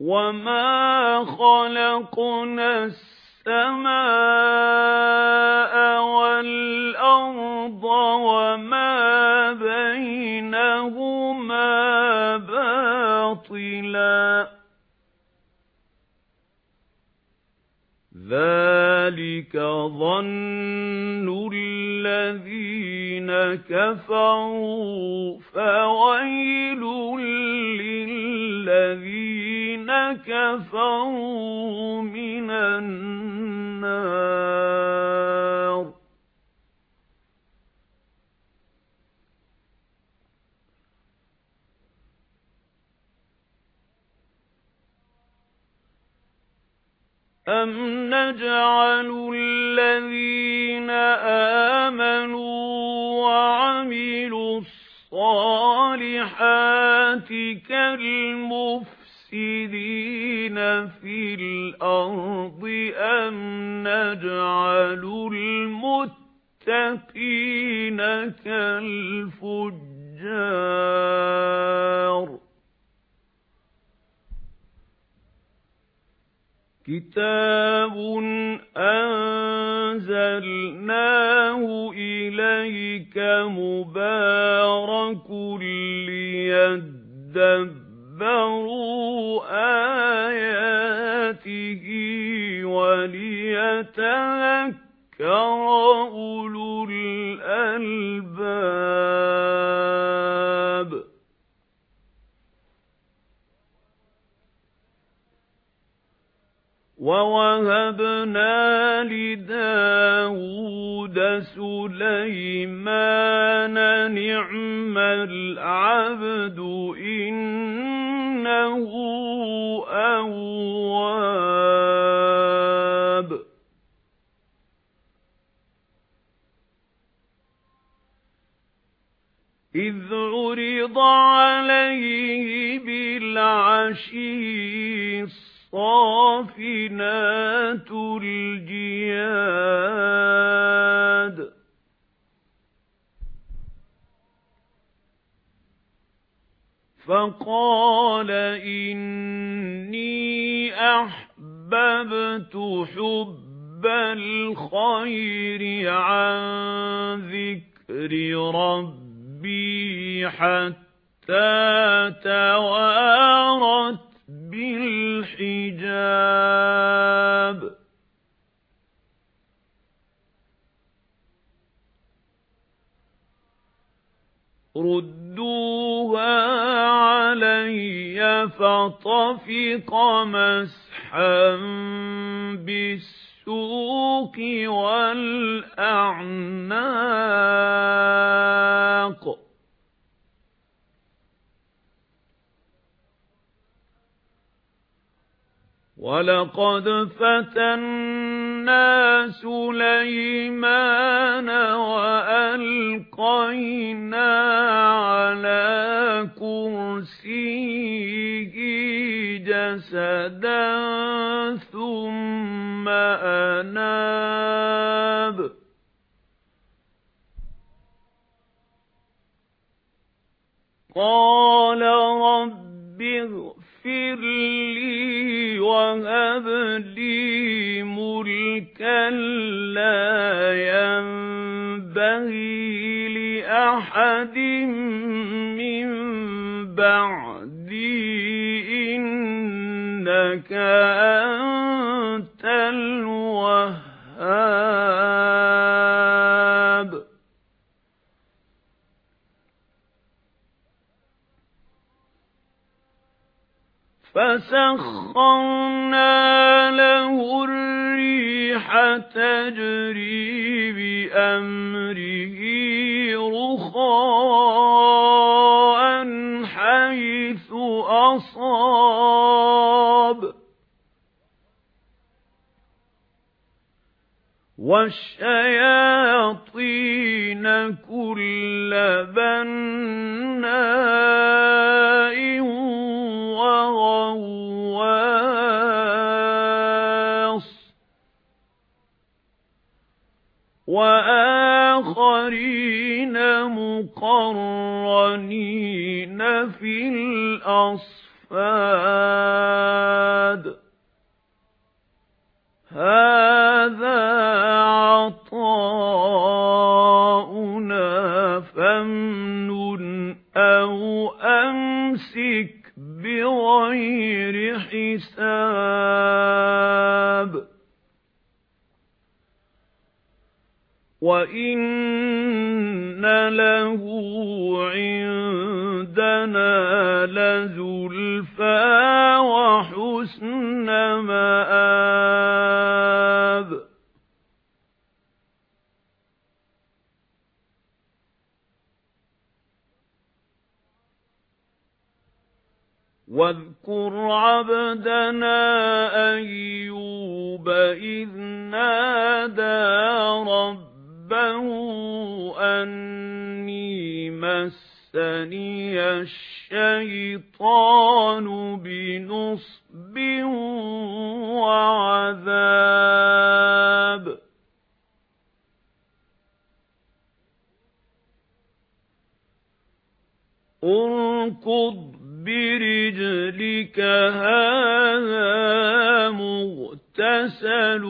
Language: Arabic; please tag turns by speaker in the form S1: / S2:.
S1: وَمَا خَلَقْنَا السَّمَاءَ وَالْأَرْضَ وَمَا بَيْنَهُمَا بَاطِلًا ذَلِكَ ظَنُّ الَّذِينَ كَفَرُوا فَوَيْلٌ لِّلَّذِينَ كَفَرُوا مِنَ النَّارِ. أَمْ نَجْعَلُ الَّذِينَ آمَنُوا وَعَمِلُوا الصَّالِحَاتِ كَالْمُفْسِدِينَ فِي الْأَرْضِ أَمْ نَجْعَلُ الْمُتَّقِينَ كَالْفُجَّارِ. كِتَابٌ أَنزَلْنَاهُ إِلَيْكَ مُبَارَكٌ لِّيَدَّبَّرُوا وَلِيَتَذَكَّرَ أُولُو الْأَلْبَابِ. وَوَهَبْنَا لِدَاوُودَ سُلَيْمَانَ نِعْمَ الْعَبْدُ إِنَّهُ أَوَّابٌ عُرِضَ عَلَيْهِ بِالْعَشِيِّ الصَّافِنَاتُ الْجِيَادُ. فَقَالَ إِنِّي أَحْبَبْتُ حُبَّ الْخَيْرِ عَن ذِكْرِ رَبِّي. حَتَّى تَوَارَتْ بِالْحِجَابِ. رُدُّوهَا عَلَيَّ فَطَفِقَ مَسْحًا بِالسُّوقِ وَالْأَعْنَاقِ. وَلَقَدْ فَتَنَّا سُلَيْمَانَ وَأَلْقَيْنَا عَلَى كُرْسِيِّهِ جَسَدًا ثُمَّ أَنَابَ. قَالَ رَبِّ اغْفِرْ لِي وَهَبْ لِي مُلْكًا لَّا يَنبَغِي لِأَحَدٍ أَنتَ الْوَهَّابُ. فَسَخَّرْنَا لَهُ الرِّيحَ تَجْرِي بِأَمْرِهِ رُخَاءً. وَالشَّيَاطِينَ كُلَّ بَنَّاءٍ وَغَوَّاصٍ. وَآخَرِينَ مُقَرَّنِينَ فِي الْأَصْفَادِ. هَذَا بِغَيْرِ حِسَابٍ. وَإِنَّ لَهُ عِندَنَا لَزُلْفَىٰ وَحُسْنَ مَآبٍ وَاذْكُرْ عَبْدَنَا أَيُّوبَ إِذْ نَادَىٰ رَبَّهُ أَنِّي مَسَّنِيَ الشَّيْطَانُ بِنُصْبٍ وَعَذَابٍ. ارْكُضْ بِرِجْلِكَ هَذَا مُغْتَسَلٌ